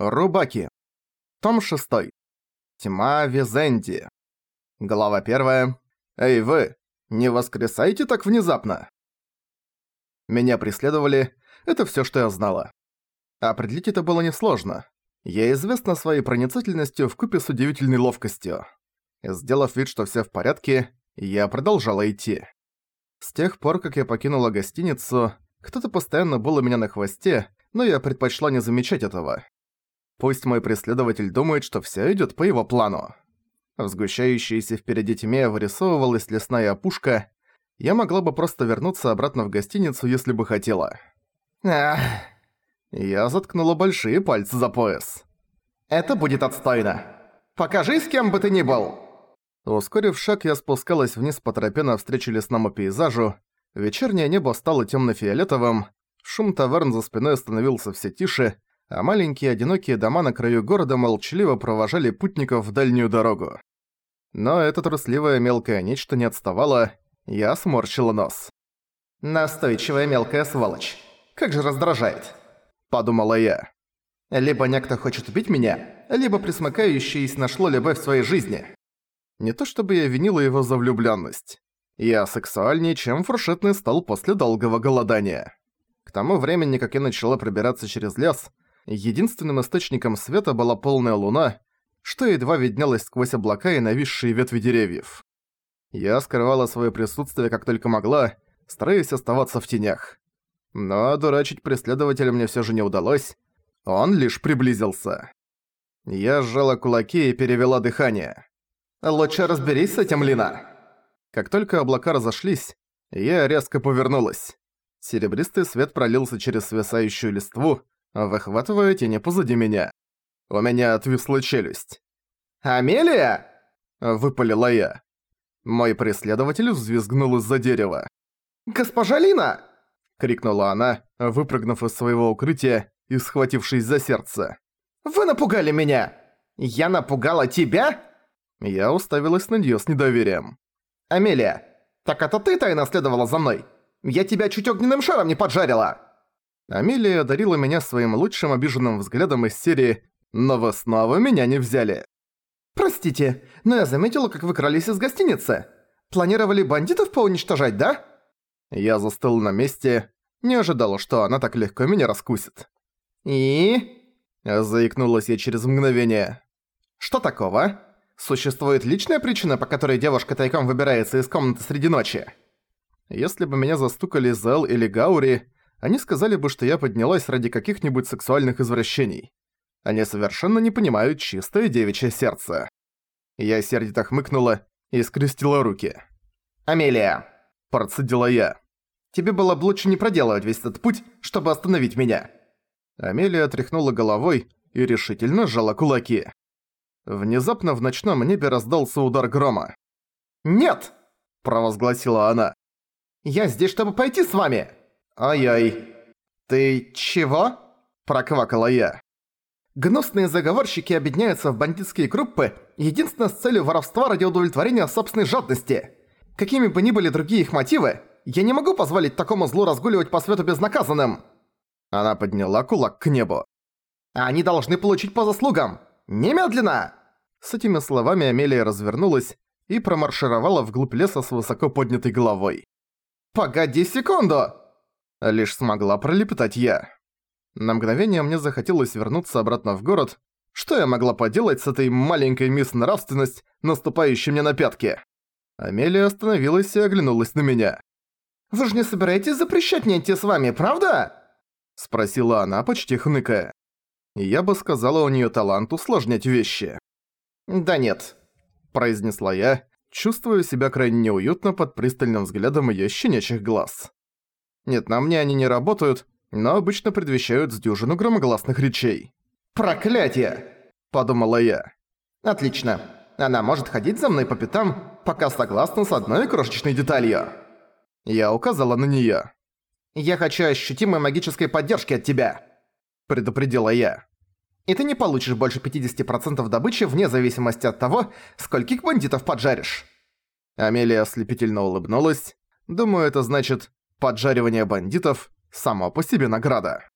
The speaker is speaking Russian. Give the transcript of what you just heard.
Рубаки. Том 6. Тьма Визенди. Глава 1. Эй вы, не воскресайте так внезапно. Меня преследовали, это всё, что я знала. Определить это было несложно. Я известна своей проницательностью вкупе с удивительной ловкостью. Сделав вид, что всё в порядке, я продолжала идти. С тех пор, как я покинула гостиницу, кто-то постоянно был у меня на хвосте, но я предпочла не замечать этого. Пусть мой преследователь думает, что всё идёт по его плану. В сгущающейся впереди тьме вырисовывалась лесная опушка. Я могла бы просто вернуться обратно в гостиницу, если бы хотела. Ах. Я заткнула большие пальцы за пояс. «Это будет отстойно. Покажи, с кем бы ты ни был!» Ускорив шаг, я спускалась вниз по тропе навстречу лесному пейзажу. Вечернее небо стало тёмно-фиолетовым, шум таверн за спиной становился все тише, а маленькие одинокие дома на краю города молчаливо провожали путников в дальнюю дорогу. Но это трусливое мелкое нечто не отставало, я сморщила нос. «Настойчивая мелкая сволочь. Как же раздражает!» – подумала я. «Либо некто хочет убить меня, либо присмыкающееся нашло любовь в своей жизни». Не то чтобы я винила его за влюблённость. Я сексуальнее, чем фуршетный стал после долгого голодания. К тому времени, как я начала пробираться через лес, единственным источником света была полная луна, что едва виднелась сквозь облака и нависшие ветви деревьев. Я скрывала свое присутствие как только могла, стараясь оставаться в тенях. Но дурачить преследователя мне все же не удалось, он лишь приблизился. Я сжала кулаки и перевела дыхание. «Лучше разберись с этим, Лина!» Как только облака разошлись, я резко повернулась. Серебристый свет пролился через свисающую листву, выхватывая тени позади меня. У меня отвисла челюсть. «Амелия!» – выпалила я. Мой преследователь взвизгнул из-за дерева. «Госпожа Лина!» – крикнула она, выпрыгнув из своего укрытия и схватившись за сердце. «Вы напугали меня! Я напугала тебя?» Я уставилась на неё с недоверием. «Амелия, так это ты тайно следовала за мной? Я тебя чуть огненным шаром не поджарила!» Амелия одарила меня своим лучшим обиженным взглядом из серии «Но вы снова меня не взяли». «Простите, но я заметила, как вы крались из гостиницы. Планировали бандитов поуничтожать, да?» Я застыл на месте, не ожидала, что она так легко меня раскусит. «И?» Заикнулась я через мгновение. «Что такого? Существует личная причина, по которой девушка тайком выбирается из комнаты среди ночи?» Если бы меня застукали Зел или Гаури, они сказали бы, что я поднялась ради каких-нибудь сексуальных извращений. Они совершенно не понимают чистое девичье сердце. Я сердито хмыкнула и скрестила руки. «Амелия!» – процедила я. «Тебе было бы лучше не проделывать весь этот путь, чтобы остановить меня». Амелия тряхнула головой и решительно сжала кулаки. Внезапно в ночном небе раздался удар грома. «Нет!» – провозгласила она. «Я здесь, чтобы пойти с вами!» «Ай-яй!» «Ты чего?» – проквакала я. Гнусные заговорщики объединяются в бандитские группы единственно с целью воровства ради удовлетворения собственной жадности. Какими бы ни были другие их мотивы, я не могу позволить такому злу разгуливать по свету безнаказанным. Она подняла кулак к небу. Они должны получить по заслугам. Немедленно! С этими словами Амелия развернулась и промаршировала вглубь леса с высоко поднятой головой. «Погоди секунду!» Лишь смогла пролепетать я. На мгновение мне захотелось вернуться обратно в город. Что я могла поделать с этой маленькой мисс Нравственность, наступающей мне на пятки? Амелия остановилась и оглянулась на меня. «Вы же не собираетесь запрещать мне идти с вами, правда?» Спросила она, почти хныкая. Я бы сказала, у неё талант усложнять вещи. «Да нет», – произнесла я, чувствуя себя крайне неуютно под пристальным взглядом её щенячьих глаз. Нет, на мне они не работают, но обычно предвещают с дюжину громогласных речей. «Проклятие!» – подумала я. «Отлично. Она может ходить за мной по пятам, пока согласна с одной крошечной деталью». Я указала на неё. «Я хочу ощутимой магической поддержки от тебя», – предупредила я. «И ты не получишь больше 50% добычи вне зависимости от того, скольких бандитов поджаришь». Амелия ослепительно улыбнулась. Думаю, это значит Поджаривание бандитов – само по себе награда.